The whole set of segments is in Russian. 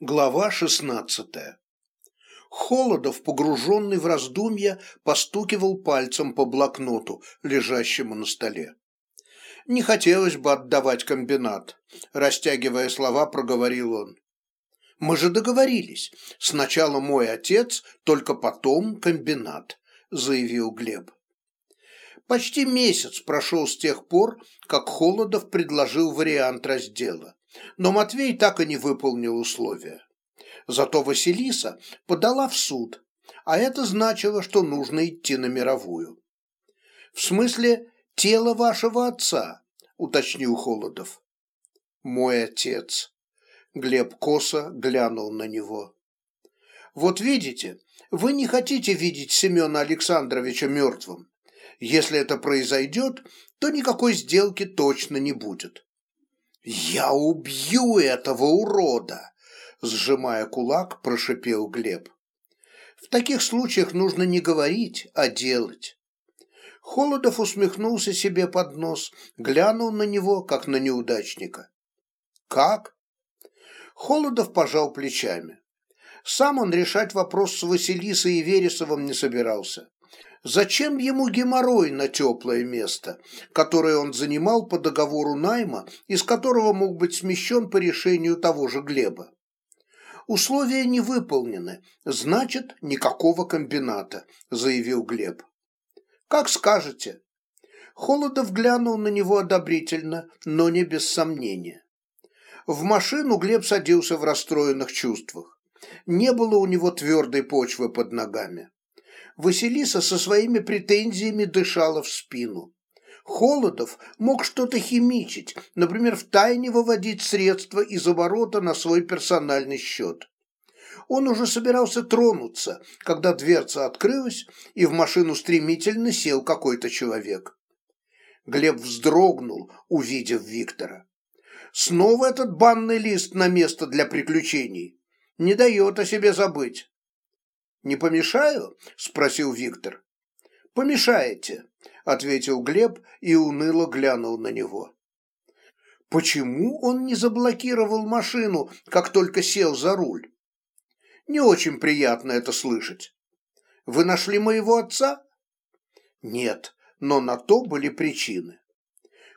Глава шестнадцатая. Холодов, погруженный в раздумья, постукивал пальцем по блокноту, лежащему на столе. «Не хотелось бы отдавать комбинат», – растягивая слова, проговорил он. «Мы же договорились. Сначала мой отец, только потом комбинат», – заявил Глеб. Почти месяц прошел с тех пор, как Холодов предложил вариант раздела но Матвей так и не выполнил условия. Зато Василиса подала в суд, а это значило, что нужно идти на мировую. «В смысле, тело вашего отца», — уточнил Холодов. «Мой отец». Глеб косо глянул на него. «Вот видите, вы не хотите видеть Семена Александровича мертвым. Если это произойдет, то никакой сделки точно не будет. «Я убью этого урода!» Сжимая кулак, прошипел Глеб. «В таких случаях нужно не говорить, а делать». Холодов усмехнулся себе под нос, глянул на него, как на неудачника. «Как?» Холодов пожал плечами. Сам он решать вопрос с Василисой и Вересовым не собирался. Зачем ему геморрой на теплое место, которое он занимал по договору найма, из которого мог быть смещен по решению того же Глеба? Условия не выполнены, значит, никакого комбината, заявил Глеб. Как скажете. Холодов глянул на него одобрительно, но не без сомнения. В машину Глеб садился в расстроенных чувствах. Не было у него твердой почвы под ногами. Василиса со своими претензиями дышала в спину. Холодов мог что-то химичить, например, втайне выводить средства из оборота на свой персональный счет. Он уже собирался тронуться, когда дверца открылась, и в машину стремительно сел какой-то человек. Глеб вздрогнул, увидев Виктора. Снова этот банный лист на место для приключений. Не дает о себе забыть. «Не помешаю?» – спросил Виктор. «Помешаете», – ответил Глеб и уныло глянул на него. Почему он не заблокировал машину, как только сел за руль? Не очень приятно это слышать. Вы нашли моего отца? Нет, но на то были причины.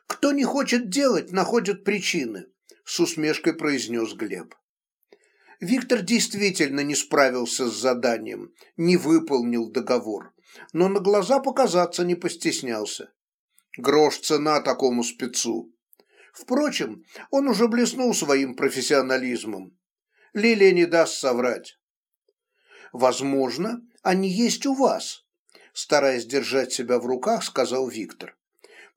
Кто не хочет делать, находит причины, с усмешкой произнес Глеб. Виктор действительно не справился с заданием, не выполнил договор, но на глаза показаться не постеснялся. Грош цена такому спецу. Впрочем, он уже блеснул своим профессионализмом. Лилия не даст соврать. «Возможно, они есть у вас», стараясь держать себя в руках, сказал Виктор.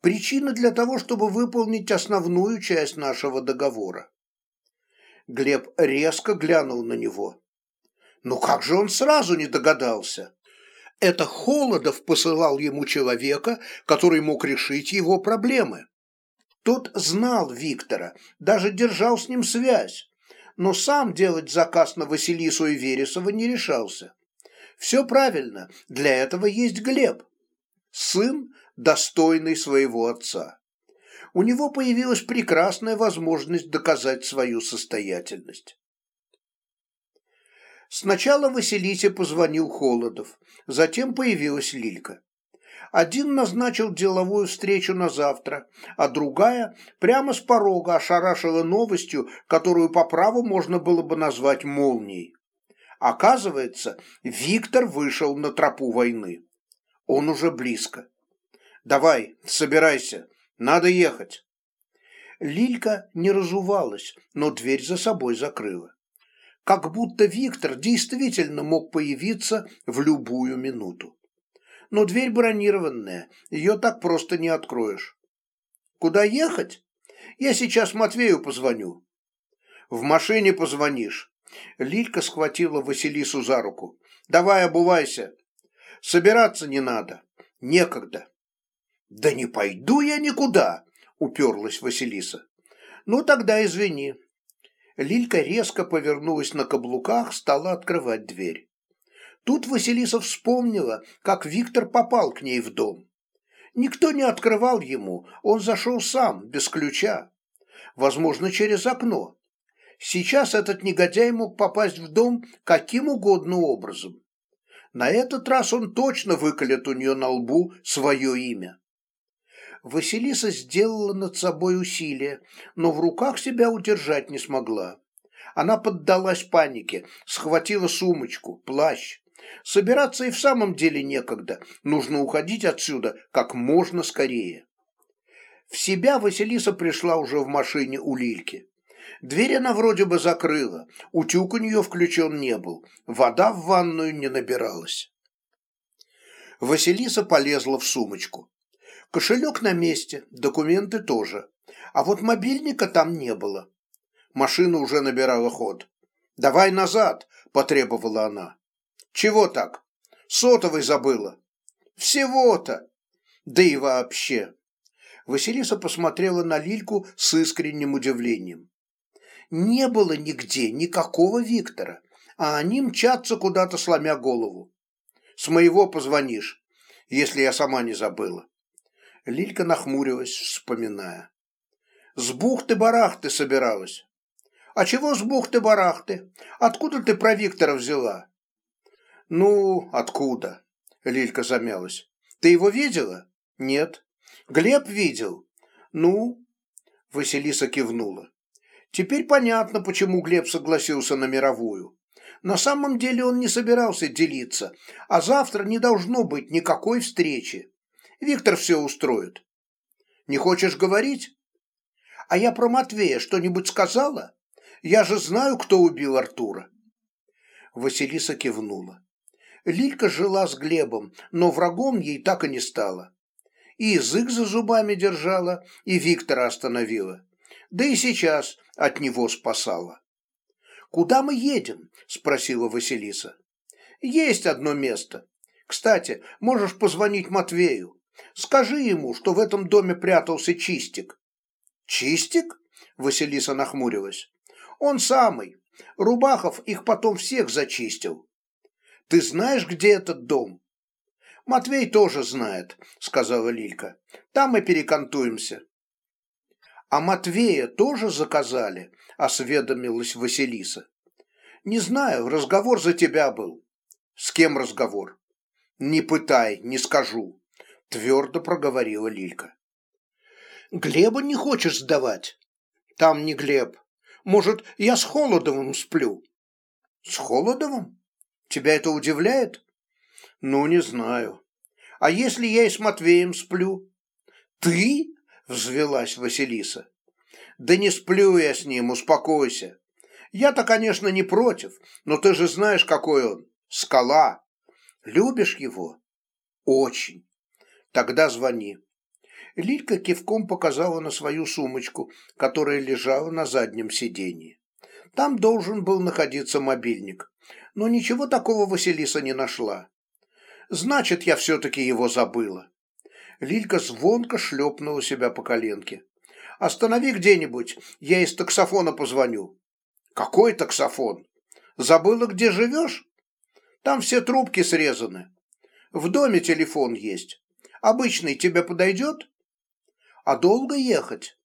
«Причина для того, чтобы выполнить основную часть нашего договора. Глеб резко глянул на него. Ну как же он сразу не догадался? Это Холодов посылал ему человека, который мог решить его проблемы. Тот знал Виктора, даже держал с ним связь, но сам делать заказ на Василису и Вересова не решался. Все правильно, для этого есть Глеб. Сын, достойный своего отца у него появилась прекрасная возможность доказать свою состоятельность. Сначала Василисе позвонил Холодов, затем появилась Лилька. Один назначил деловую встречу на завтра, а другая прямо с порога ошарашила новостью, которую по праву можно было бы назвать молнией. Оказывается, Виктор вышел на тропу войны. Он уже близко. «Давай, собирайся, надо ехать. Лилька не разувалась, но дверь за собой закрыла. Как будто Виктор действительно мог появиться в любую минуту. Но дверь бронированная, ее так просто не откроешь. Куда ехать? Я сейчас Матвею позвоню. В машине позвонишь. Лилька схватила Василису за руку. Давай обувайся. Собираться не надо. Некогда. «Да не пойду я никуда!» – уперлась Василиса. «Ну, тогда извини». Лилька резко повернулась на каблуках, стала открывать дверь. Тут Василиса вспомнила, как Виктор попал к ней в дом. Никто не открывал ему, он зашел сам, без ключа. Возможно, через окно. Сейчас этот негодяй мог попасть в дом каким угодно образом. На этот раз он точно выколет у нее на лбу свое имя. Василиса сделала над собой усилие, но в руках себя удержать не смогла. Она поддалась панике, схватила сумочку, плащ. Собираться и в самом деле некогда, нужно уходить отсюда как можно скорее. В себя Василиса пришла уже в машине у Лильки. Дверь она вроде бы закрыла, утюг у нее включен не был, вода в ванную не набиралась. Василиса полезла в сумочку. Кошелек на месте, документы тоже, а вот мобильника там не было. Машина уже набирала ход. «Давай назад!» – потребовала она. «Чего так? Сотовый забыла». «Всего-то!» «Да и вообще!» Василиса посмотрела на Лильку с искренним удивлением. Не было нигде никакого Виктора, а они мчатся куда-то, сломя голову. С моего позвонишь, если я сама не забыла. Лилька нахмурилась, вспоминая. С бухты-барахты собиралась. А чего с бухты-барахты? Откуда ты про Виктора взяла? Ну, откуда? Лилька замялась. Ты его видела? Нет. Глеб видел? Ну? Василиса кивнула. Теперь понятно, почему Глеб согласился на мировую. На самом деле он не собирался делиться, а завтра не должно быть никакой встречи. Виктор все устроит. Не хочешь говорить? А я про Матвея что-нибудь сказала? Я же знаю, кто убил Артура. Василиса кивнула. Лилька жила с Глебом, но врагом ей так и не стало. И язык за зубами держала, и Виктора остановила. Да и сейчас от него спасала. «Куда мы едем?» – спросила Василиса. «Есть одно место. Кстати, можешь позвонить Матвею. Скажи ему, что в этом доме прятался Чистик». «Чистик?» – Василиса нахмурилась. «Он самый. Рубахов их потом всех зачистил. Ты знаешь, где этот дом?» «Матвей тоже знает», – сказала Лилька. «Там мы перекантуемся». «А Матвея тоже заказали?» – осведомилась Василиса. «Не знаю, разговор за тебя был». «С кем разговор?» «Не пытай, не скажу», – твердо проговорила Лилька. «Глеба не хочешь сдавать?» «Там не Глеб. Может, я с Холодовым сплю?» «С Холодовым? Тебя это удивляет?» «Ну, не знаю. А если я и с Матвеем сплю?» «Ты?» взвелась Василиса. Да не сплю я с ним, успокойся. Я-то, конечно, не против, но ты же знаешь, какой он. Скала. Любишь его? Очень. Тогда звони. Лилька кивком показала на свою сумочку, которая лежала на заднем сиденье. Там должен был находиться мобильник, но ничего такого Василиса не нашла. Значит, я все-таки его забыла. Лилька звонко шлепнула себя по коленке. «Останови где-нибудь, я из таксофона позвоню». «Какой таксофон? Забыла, где живешь? Там все трубки срезаны. В доме телефон есть. Обычный тебе подойдет? А долго ехать?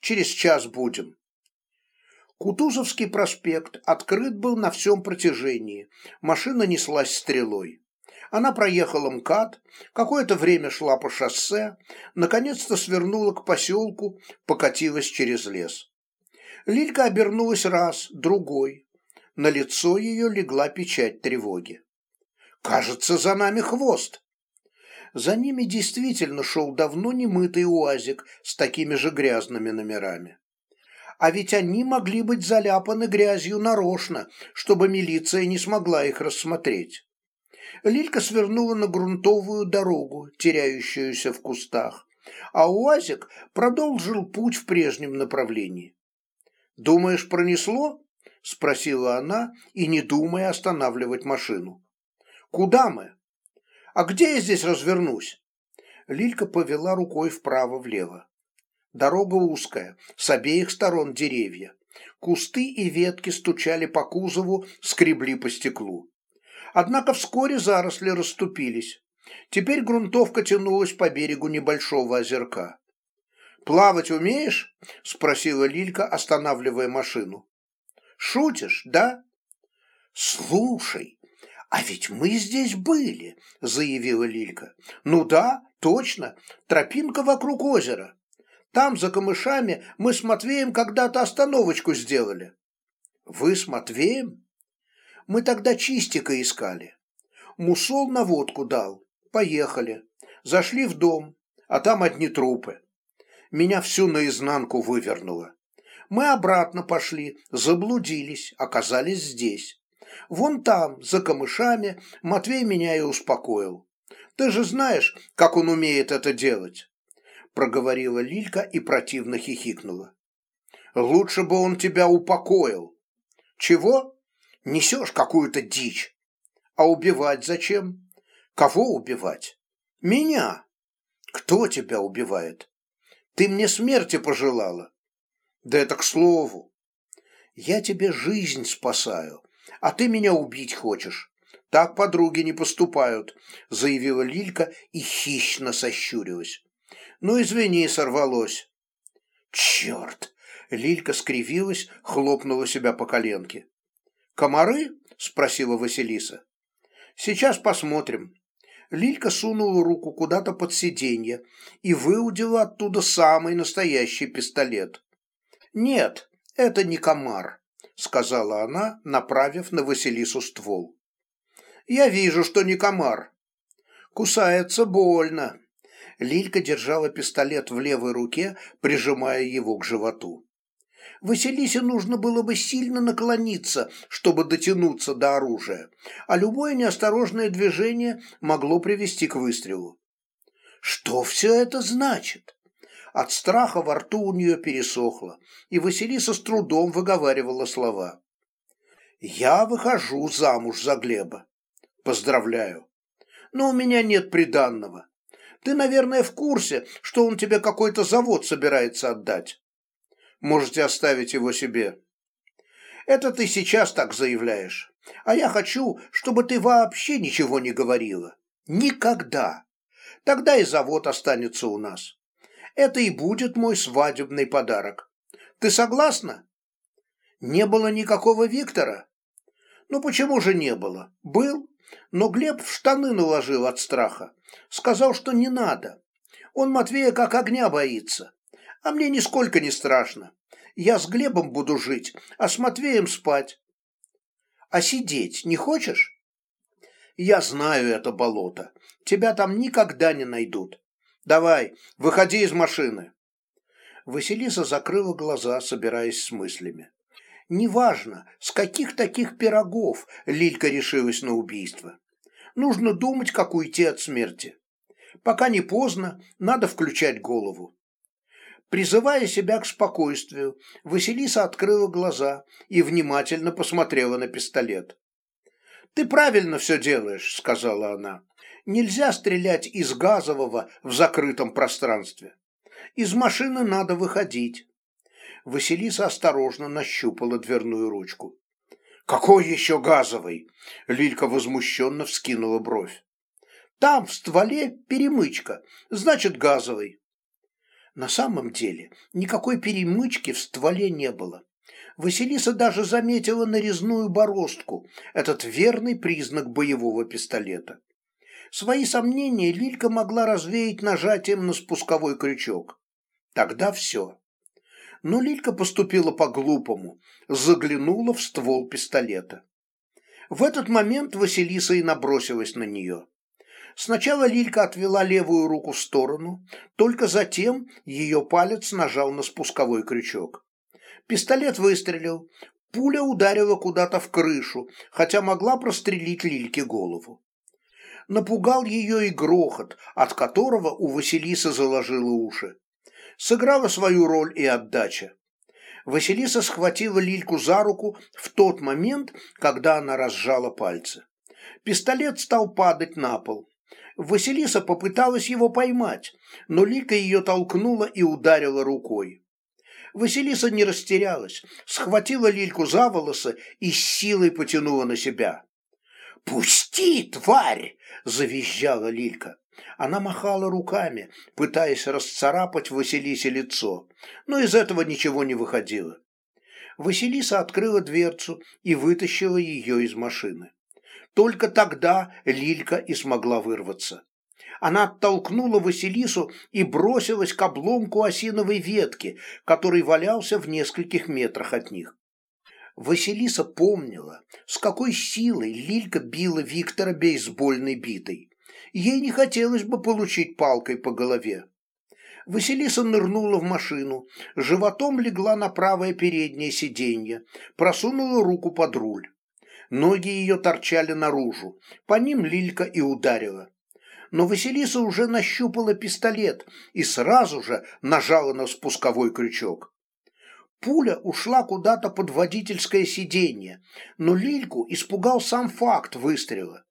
Через час будем». Кутузовский проспект открыт был на всем протяжении. Машина неслась стрелой. Она проехала МКАД, какое-то время шла по шоссе, наконец-то свернула к поселку, покатилась через лес. Лилька обернулась раз, другой. На лицо ее легла печать тревоги. «Кажется, за нами хвост!» За ними действительно шел давно немытый уазик с такими же грязными номерами. А ведь они могли быть заляпаны грязью нарочно, чтобы милиция не смогла их рассмотреть. Лилька свернула на грунтовую дорогу, теряющуюся в кустах, а УАЗик продолжил путь в прежнем направлении. «Думаешь, пронесло?» – спросила она и не думая останавливать машину. «Куда мы? А где я здесь развернусь?» Лилька повела рукой вправо-влево. Дорога узкая, с обеих сторон деревья. Кусты и ветки стучали по кузову, скребли по стеклу. Однако вскоре заросли расступились. Теперь грунтовка тянулась по берегу небольшого озерка. «Плавать умеешь?» – спросила Лилька, останавливая машину. Шутишь, да? Слушай, а ведь мы здесь были, заявила Лилька. Ну да, точно, тропинка вокруг озера. Там, за камышами, мы с Матвеем когда-то остановочку сделали. Вы с Матвеем? Мы тогда чистика искали. Мусол на водку дал. Поехали. Зашли в дом, а там одни трупы. Меня всю наизнанку вывернуло. Мы обратно пошли, заблудились, оказались здесь. Вон там, за камышами, Матвей меня и успокоил. Ты же знаешь, как он умеет это делать проговорила Лилька и противно хихикнула. Лучше бы он тебя упокоил. Чего? Несешь какую-то дичь. А убивать зачем? Кого убивать? Меня. Кто тебя убивает? Ты мне смерти пожелала. Да это к слову. Я тебе жизнь спасаю, а ты меня убить хочешь. Так подруги не поступают, заявила Лилька и хищно сощурилась. Ну, извини, сорвалось. Черт! Лилька скривилась, хлопнула себя по коленке. «Комары?» – спросила Василиса. «Сейчас посмотрим». Лилька сунула руку куда-то под сиденье и выудила оттуда самый настоящий пистолет. «Нет, это не комар», – сказала она, направив на Василису ствол. «Я вижу, что не комар. Кусается больно». Лилька держала пистолет в левой руке, прижимая его к животу. Василисе нужно было бы сильно наклониться, чтобы дотянуться до оружия, а любое неосторожное движение могло привести к выстрелу. Что все это значит? От страха во рту у нее пересохло, и Василиса с трудом выговаривала слова. «Я выхожу замуж за Глеба. Поздравляю. Но у меня нет приданного. Ты, наверное, в курсе, что он тебе какой-то завод собирается отдать. Можете оставить его себе. Это ты сейчас так заявляешь. А я хочу, чтобы ты вообще ничего не говорила. Никогда. Тогда и завод останется у нас. Это и будет мой свадебный подарок. Ты согласна? Не было никакого Виктора? Ну почему же не было? Был, но Глеб в штаны наложил от страха. Сказал, что не надо. Он Матвея как огня боится. А мне нисколько не страшно. Я с Глебом буду жить, а с Матвеем спать. А сидеть не хочешь? Я знаю это болото. Тебя там никогда не найдут. Давай, выходи из машины. Василиса закрыла глаза, собираясь с мыслями. Неважно, с каких таких пирогов Лилька решилась на убийство. Нужно думать, как уйти от смерти. Пока не поздно, надо включать голову. Призывая себя к спокойствию, Василиса открыла глаза и внимательно посмотрела на пистолет. «Ты правильно все делаешь», — сказала она. «Нельзя стрелять из газового в закрытом пространстве. Из машины надо выходить». Василиса осторожно нащупала дверную ручку. «Какой еще газовый?» Лилька возмущенно вскинула бровь. «Там, в стволе, перемычка, значит, газовый». На самом деле никакой перемычки в стволе не было. Василиса даже заметила нарезную бороздку, этот верный признак боевого пистолета. Свои сомнения Лилька могла развеять нажатием на спусковой крючок. Тогда все но Лилька поступила по-глупому, заглянула в ствол пистолета. В этот момент Василиса и набросилась на нее. Сначала Лилька отвела левую руку в сторону, только затем ее палец нажал на спусковой крючок. Пистолет выстрелил, пуля ударила куда-то в крышу, хотя могла прострелить Лильке голову. Напугал ее и грохот, от которого у Василисы заложило уши сыграла свою роль и отдача. Василиса схватила Лильку за руку в тот момент, когда она разжала пальцы. Пистолет стал падать на пол. Василиса попыталась его поймать, но Лика ее толкнула и ударила рукой. Василиса не растерялась, схватила Лильку за волосы и с силой потянула на себя. «Пусти, тварь!» – завизжала Лилька. Она махала руками, пытаясь расцарапать Василисе лицо, но из этого ничего не выходило. Василиса открыла дверцу и вытащила ее из машины. Только тогда Лилька и смогла вырваться. Она оттолкнула Василису и бросилась к обломку осиновой ветки, который валялся в нескольких метрах от них. Василиса помнила, с какой силой Лилька била Виктора бейсбольной битой. Ей не хотелось бы получить палкой по голове. Василиса нырнула в машину, животом легла на правое переднее сиденье, просунула руку под руль. Ноги ее торчали наружу, по ним Лилька и ударила. Но Василиса уже нащупала пистолет и сразу же нажала на спусковой крючок. Пуля ушла куда-то под водительское сиденье, но Лильку испугал сам факт выстрела.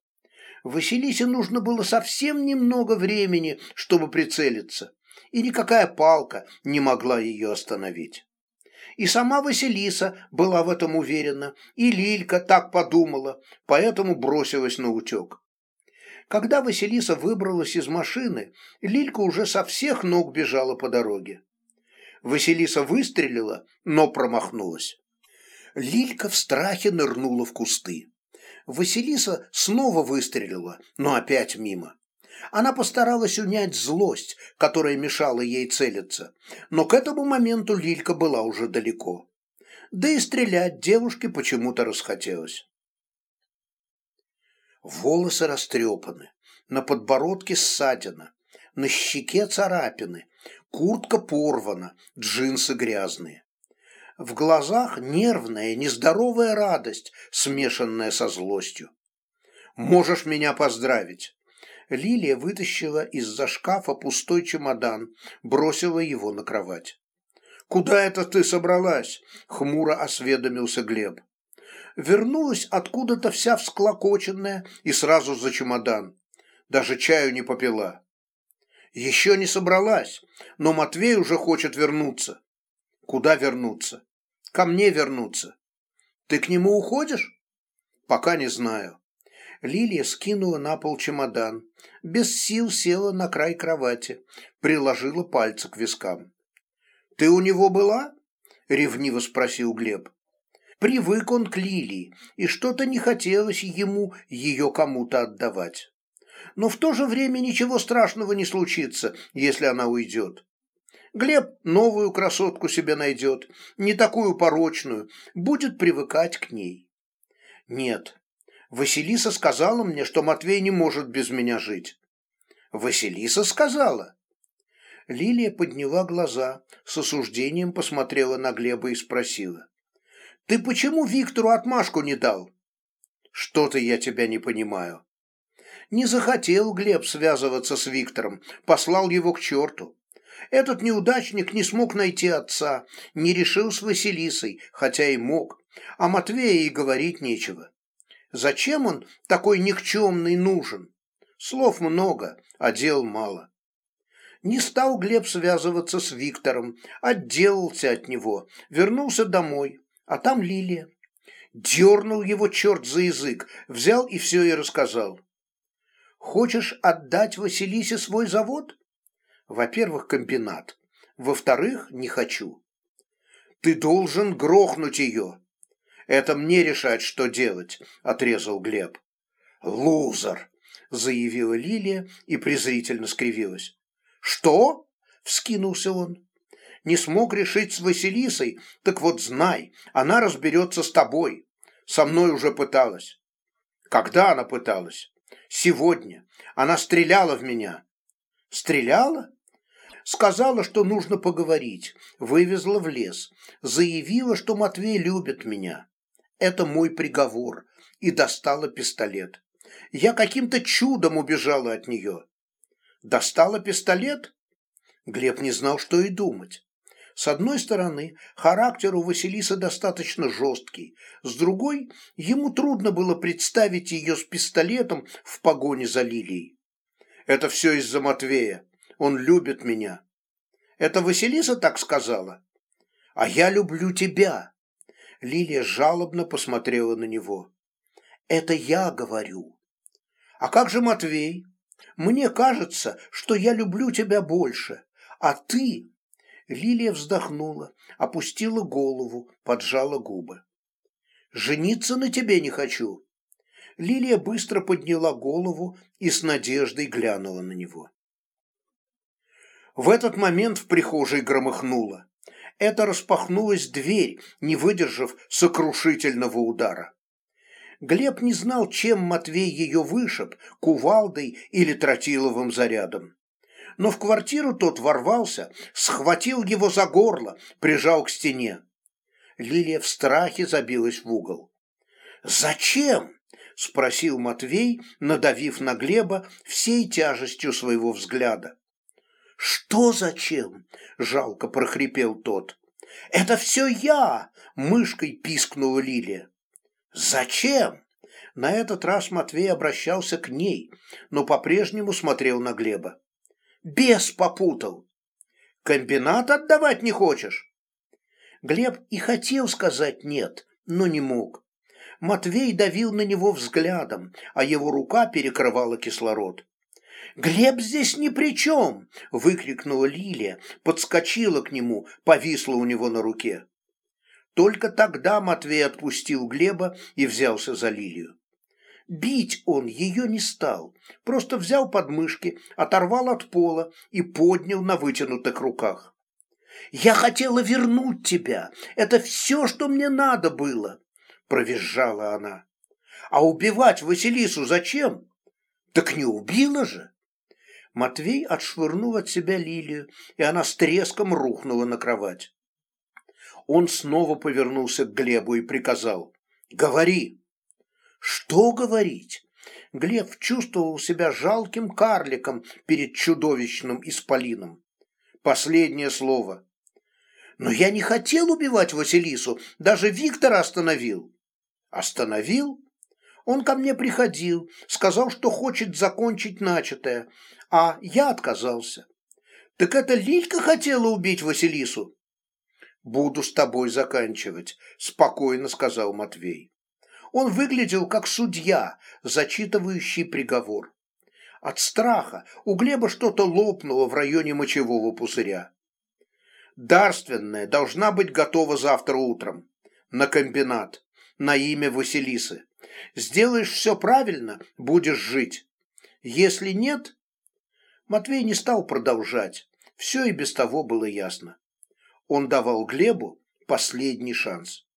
Василисе нужно было совсем немного времени, чтобы прицелиться, и никакая палка не могла ее остановить. И сама Василиса была в этом уверена, и Лилька так подумала, поэтому бросилась на утек. Когда Василиса выбралась из машины, Лилька уже со всех ног бежала по дороге. Василиса выстрелила, но промахнулась. Лилька в страхе нырнула в кусты. Василиса снова выстрелила, но опять мимо. Она постаралась унять злость, которая мешала ей целиться, но к этому моменту Лилька была уже далеко. Да и стрелять девушке почему-то расхотелось. Волосы растрепаны, на подбородке ссадина, на щеке царапины, куртка порвана, джинсы грязные. В глазах нервная, нездоровая радость, смешанная со злостью. «Можешь меня поздравить!» Лилия вытащила из-за шкафа пустой чемодан, бросила его на кровать. «Куда это ты собралась?» — хмуро осведомился Глеб. Вернулась откуда-то вся всклокоченная и сразу за чемодан. Даже чаю не попила. Еще не собралась, но Матвей уже хочет вернуться. Куда вернуться? Ко мне вернуться. Ты к нему уходишь? Пока не знаю. Лилия скинула на пол чемодан, без сил села на край кровати, приложила пальцы к вискам. «Ты у него была?» — ревниво спросил Глеб. Привык он к Лилии, и что-то не хотелось ему ее кому-то отдавать но в то же время ничего страшного не случится, если она уйдет. Глеб новую красотку себе найдет, не такую порочную, будет привыкать к ней. Нет, Василиса сказала мне, что Матвей не может без меня жить. Василиса сказала? Лилия подняла глаза, с осуждением посмотрела на Глеба и спросила. «Ты почему Виктору отмашку не дал?» «Что-то я тебя не понимаю». Не захотел Глеб связываться с Виктором, послал его к черту. Этот неудачник не смог найти отца, не решил с Василисой, хотя и мог, а Матвея и говорить нечего. Зачем он такой никчемный нужен? Слов много, а дел мало. Не стал Глеб связываться с Виктором, отделался от него, вернулся домой, а там Лилия. Дернул его черт за язык, взял и все и рассказал. Хочешь отдать Василисе свой завод? Во-первых, комбинат. Во-вторых, не хочу. Ты должен грохнуть ее. Это мне решать, что делать, отрезал Глеб. Лузер, заявила Лилия и презрительно скривилась. Что? вскинулся он. Не смог решить с Василисой, так вот знай, она разберется с тобой. Со мной уже пыталась. Когда она пыталась? Сегодня. Она стреляла в меня. Стреляла? Сказала, что нужно поговорить. Вывезла в лес. Заявила, что Матвей любит меня. Это мой приговор. И достала пистолет. Я каким-то чудом убежала от нее. Достала пистолет? Глеб не знал, что и думать. С одной стороны, характер у Василисы достаточно жесткий, с другой, ему трудно было представить ее с пистолетом в погоне за Лилией. Это все из-за Матвея. Он любит меня. Это Василиса так сказала? А я люблю тебя. Лилия жалобно посмотрела на него. Это я говорю. А как же Матвей? Мне кажется, что я люблю тебя больше, а ты Лилия вздохнула, опустила голову, поджала губы. «Жениться на тебе не хочу». Лилия быстро подняла голову и с надеждой глянула на него. В этот момент в прихожей громыхнуло. Это распахнулась дверь, не выдержав сокрушительного удара. Глеб не знал, чем Матвей ее вышиб, кувалдой или тротиловым зарядом. Но в квартиру тот ворвался, схватил его за горло, прижал к стене. Лилия в страхе забилась в угол. «Зачем?» – спросил Матвей, надавив на Глеба всей тяжестью своего взгляда. «Что зачем?» – жалко прохрипел тот. «Это все я!» – мышкой пискнула Лилия. «Зачем?» На этот раз Матвей обращался к ней, но по-прежнему смотрел на Глеба. «Бес попутал!» «Комбинат отдавать не хочешь?» Глеб и хотел сказать «нет», но не мог. Матвей давил на него взглядом, а его рука перекрывала кислород. «Глеб здесь ни при чем!» – выкрикнула Лилия, подскочила к нему, повисла у него на руке. Только тогда Матвей отпустил Глеба и взялся за Лилию. Бить он ее не стал, просто взял подмышки, оторвал от пола и поднял на вытянутых руках. «Я хотела вернуть тебя, это все, что мне надо было», – провизжала она. «А убивать Василису зачем? Так не убила же!» Матвей отшвырнул от себя Лилию, и она с треском рухнула на кровать. Он снова повернулся к Глебу и приказал «Говори!» «Что говорить?» Глеб чувствовал себя жалким карликом перед чудовищным исполином. Последнее слово. «Но я не хотел убивать Василису, даже Виктора остановил». «Остановил?» Он ко мне приходил, сказал, что хочет закончить начатое, а я отказался. Так это Лилька хотела убить Василису? «Буду с тобой заканчивать», – спокойно сказал Матвей. Он выглядел как судья, зачитывающий приговор. От страха у Глеба что-то лопнуло в районе мочевого пузыря. Дарственная должна быть готова завтра утром. На комбинат. На имя Василисы. Сделаешь все правильно, будешь жить. Если нет... Матвей не стал продолжать. Все и без того было ясно. Он давал Глебу последний шанс.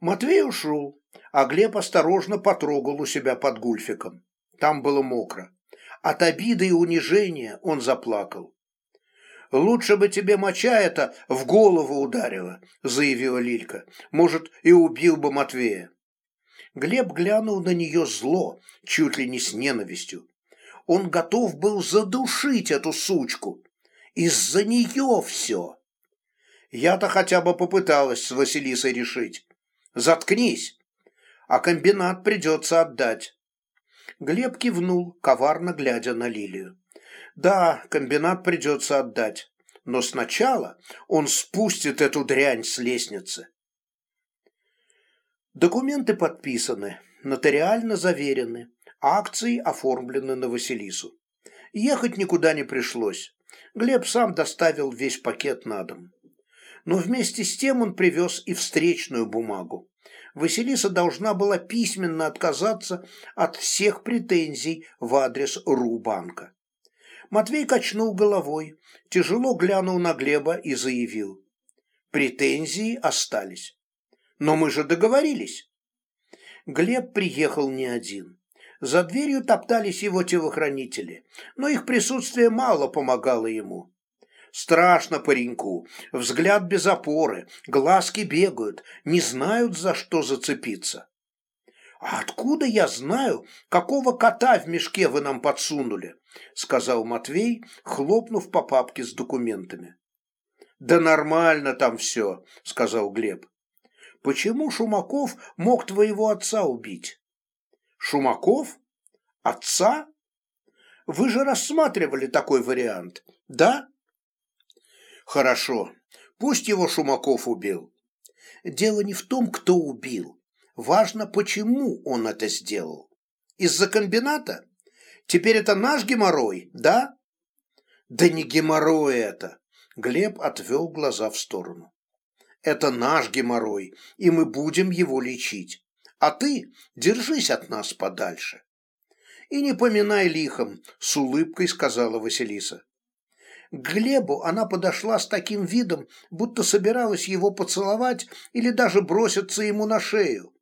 Матвей ушел, а Глеб осторожно потрогал у себя под гульфиком. Там было мокро. От обиды и унижения он заплакал. «Лучше бы тебе моча это в голову ударила», — заявила Лилька. «Может, и убил бы Матвея». Глеб глянул на нее зло, чуть ли не с ненавистью. Он готов был задушить эту сучку. Из-за нее все. Я-то хотя бы попыталась с Василисой решить. Заткнись, а комбинат придется отдать. Глеб кивнул, коварно глядя на Лилию. Да, комбинат придется отдать, но сначала он спустит эту дрянь с лестницы. Документы подписаны, нотариально заверены, акции оформлены на Василису. Ехать никуда не пришлось. Глеб сам доставил весь пакет на дом. Но вместе с тем он привез и встречную бумагу. Василиса должна была письменно отказаться от всех претензий в адрес Рубанка. Матвей качнул головой, тяжело глянул на Глеба и заявил. Претензии остались. Но мы же договорились. Глеб приехал не один. За дверью топтались его телохранители, но их присутствие мало помогало ему. Страшно пареньку, взгляд без опоры, глазки бегают, не знают, за что зацепиться. «А откуда я знаю, какого кота в мешке вы нам подсунули?» сказал Матвей, хлопнув по папке с документами. «Да нормально там все», — сказал Глеб. «Почему Шумаков мог твоего отца убить?» Шумаков? Отца? Вы же рассматривали такой вариант, да? Хорошо, пусть его Шумаков убил. Дело не в том, кто убил. Важно, почему он это сделал. Из-за комбината? Теперь это наш геморрой, да? Да не геморрой это. Глеб отвел глаза в сторону. Это наш геморрой, и мы будем его лечить. А ты держись от нас подальше. И не поминай лихом, с улыбкой сказала Василиса. К Глебу она подошла с таким видом, будто собиралась его поцеловать или даже броситься ему на шею,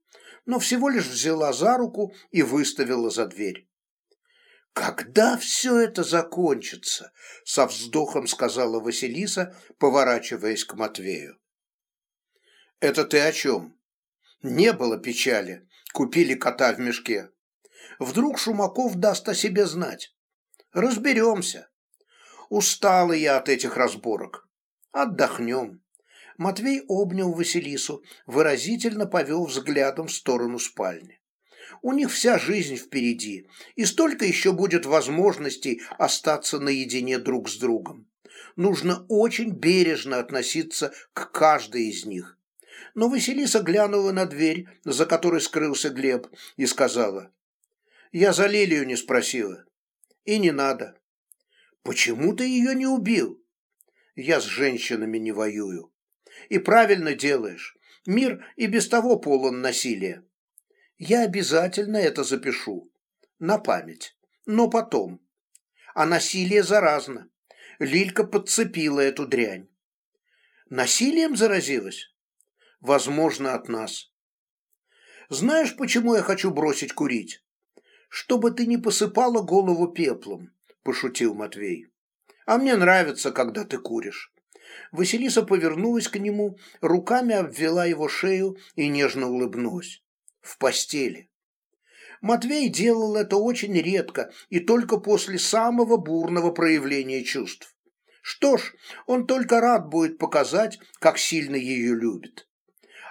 но всего лишь взяла за руку и выставила за дверь. «Когда все это закончится?» — со вздохом сказала Василиса, поворачиваясь к Матвею. «Это ты о чем?» «Не было печали. Купили кота в мешке. Вдруг Шумаков даст о себе знать. Разберемся. Устала я от этих разборок. Отдохнем». Матвей обнял Василису, выразительно повел взглядом в сторону спальни. У них вся жизнь впереди, и столько еще будет возможностей остаться наедине друг с другом. Нужно очень бережно относиться к каждой из них. Но Василиса глянула на дверь, за которой скрылся Глеб, и сказала, «Я за Лилию не спросила. И не надо. Почему ты ее не убил? Я с женщинами не воюю. И правильно делаешь. Мир и без того полон насилия. Я обязательно это запишу. На память. Но потом. А насилие заразно. Лилька подцепила эту дрянь. Насилием заразилась? Возможно, от нас. Знаешь, почему я хочу бросить курить? Чтобы ты не посыпала голову пеплом, пошутил Матвей. А мне нравится, когда ты куришь. Василиса повернулась к нему, руками обвела его шею и нежно улыбнулась в постели. Матвей делал это очень редко и только после самого бурного проявления чувств. Что ж, он только рад будет показать, как сильно ее любит.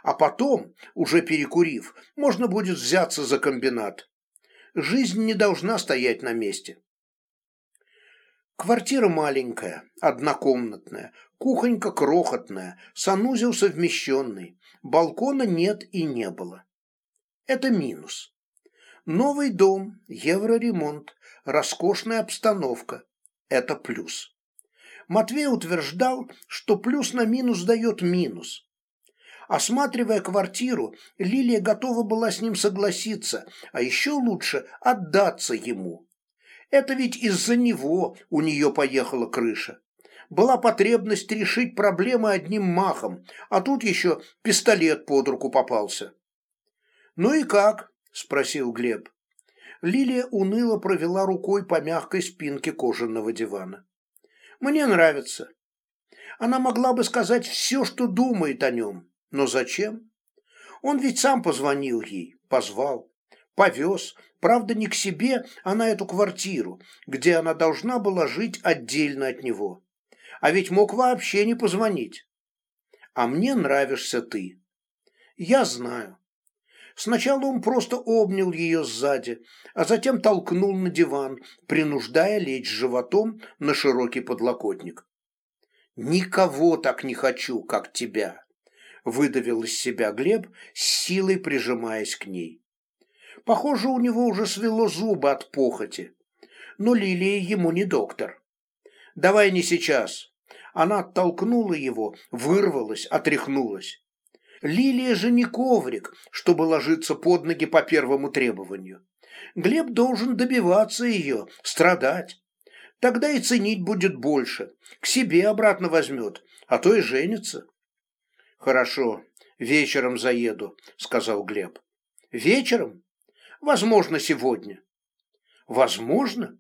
А потом, уже перекурив, можно будет взяться за комбинат. Жизнь не должна стоять на месте. Квартира маленькая, однокомнатная, кухонька крохотная, санузел совмещенный, балкона нет и не было. Это минус. Новый дом, евроремонт, роскошная обстановка – это плюс. Матвей утверждал, что плюс на минус дает минус. Осматривая квартиру, Лилия готова была с ним согласиться, а еще лучше отдаться ему. Это ведь из-за него у нее поехала крыша. Была потребность решить проблемы одним махом, а тут еще пистолет под руку попался. «Ну и как?» – спросил Глеб. Лилия уныло провела рукой по мягкой спинке кожаного дивана. «Мне нравится. Она могла бы сказать все, что думает о нем. Но зачем? Он ведь сам позвонил ей, позвал, повез, правда, не к себе, а на эту квартиру, где она должна была жить отдельно от него. А ведь мог вообще не позвонить. А мне нравишься ты. Я знаю. Сначала он просто обнял ее сзади, а затем толкнул на диван, принуждая лечь животом на широкий подлокотник. «Никого так не хочу, как тебя», — выдавил из себя Глеб, силой прижимаясь к ней. Похоже, у него уже свело зубы от похоти. Но Лилия ему не доктор. «Давай не сейчас». Она оттолкнула его, вырвалась, отряхнулась. Лилия же не коврик, чтобы ложиться под ноги по первому требованию. Глеб должен добиваться ее, страдать. Тогда и ценить будет больше, к себе обратно возьмет, а то и женится. Хорошо, вечером заеду, сказал Глеб. Вечером? Возможно, сегодня. Возможно?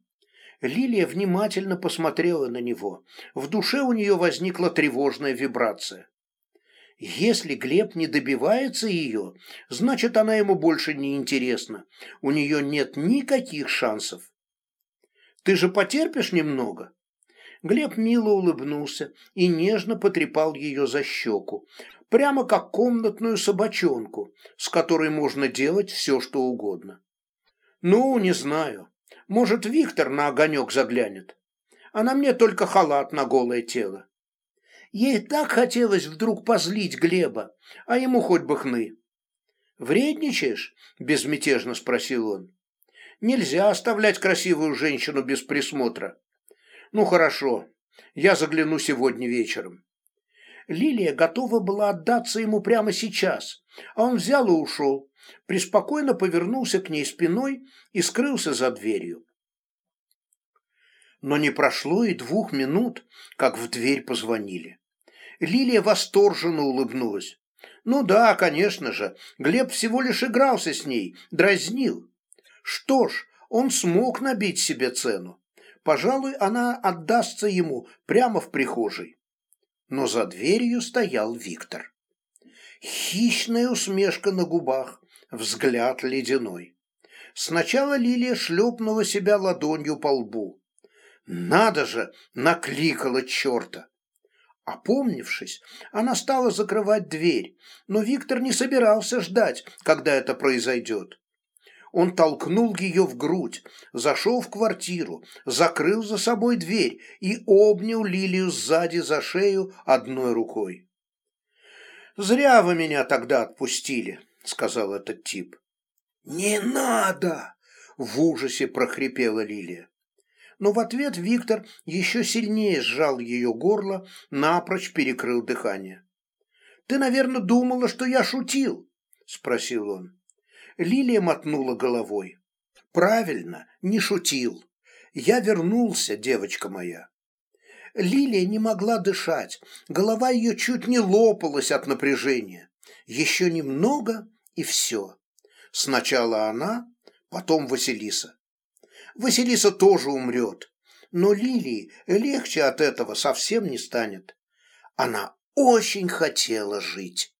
Лилия внимательно посмотрела на него. В душе у нее возникла тревожная вибрация. Если Глеб не добивается ее, значит, она ему больше не интересна. У нее нет никаких шансов. Ты же потерпишь немного? Глеб мило улыбнулся и нежно потрепал ее за щеку, прямо как комнатную собачонку, с которой можно делать все, что угодно. Ну, не знаю. Может, Виктор на огонек заглянет. А на мне только халат на голое тело. Ей так хотелось вдруг позлить Глеба, а ему хоть бы хны. «Вредничаешь?» – безмятежно спросил он. «Нельзя оставлять красивую женщину без присмотра». «Ну хорошо, Я загляну сегодня вечером. Лилия готова была отдаться ему прямо сейчас, а он взял и ушел, преспокойно повернулся к ней спиной и скрылся за дверью. Но не прошло и двух минут, как в дверь позвонили. Лилия восторженно улыбнулась. Ну да, конечно же, Глеб всего лишь игрался с ней, дразнил. Что ж, он смог набить себе цену. Пожалуй, она отдастся ему прямо в прихожей. Но за дверью стоял Виктор. Хищная усмешка на губах, взгляд ледяной. Сначала Лилия шлепнула себя ладонью по лбу. Надо же, накликала черта. Опомнившись, она стала закрывать дверь, но Виктор не собирался ждать, когда это произойдет. Он толкнул ее в грудь, зашел в квартиру, закрыл за собой дверь и обнял Лилию сзади за шею одной рукой. «Зря вы меня тогда отпустили», — сказал этот тип. «Не надо!» — в ужасе прохрипела Лилия но в ответ Виктор еще сильнее сжал ее горло, напрочь перекрыл дыхание. «Ты, наверное, думала, что я шутил?» – спросил он. Лилия мотнула головой. «Правильно, не шутил. Я вернулся, девочка моя». Лилия не могла дышать, голова ее чуть не лопалась от напряжения. Еще немного и все. Сначала она, потом Василиса. Василиса тоже умрет. Но Лилии легче от этого совсем не станет. Она очень хотела жить.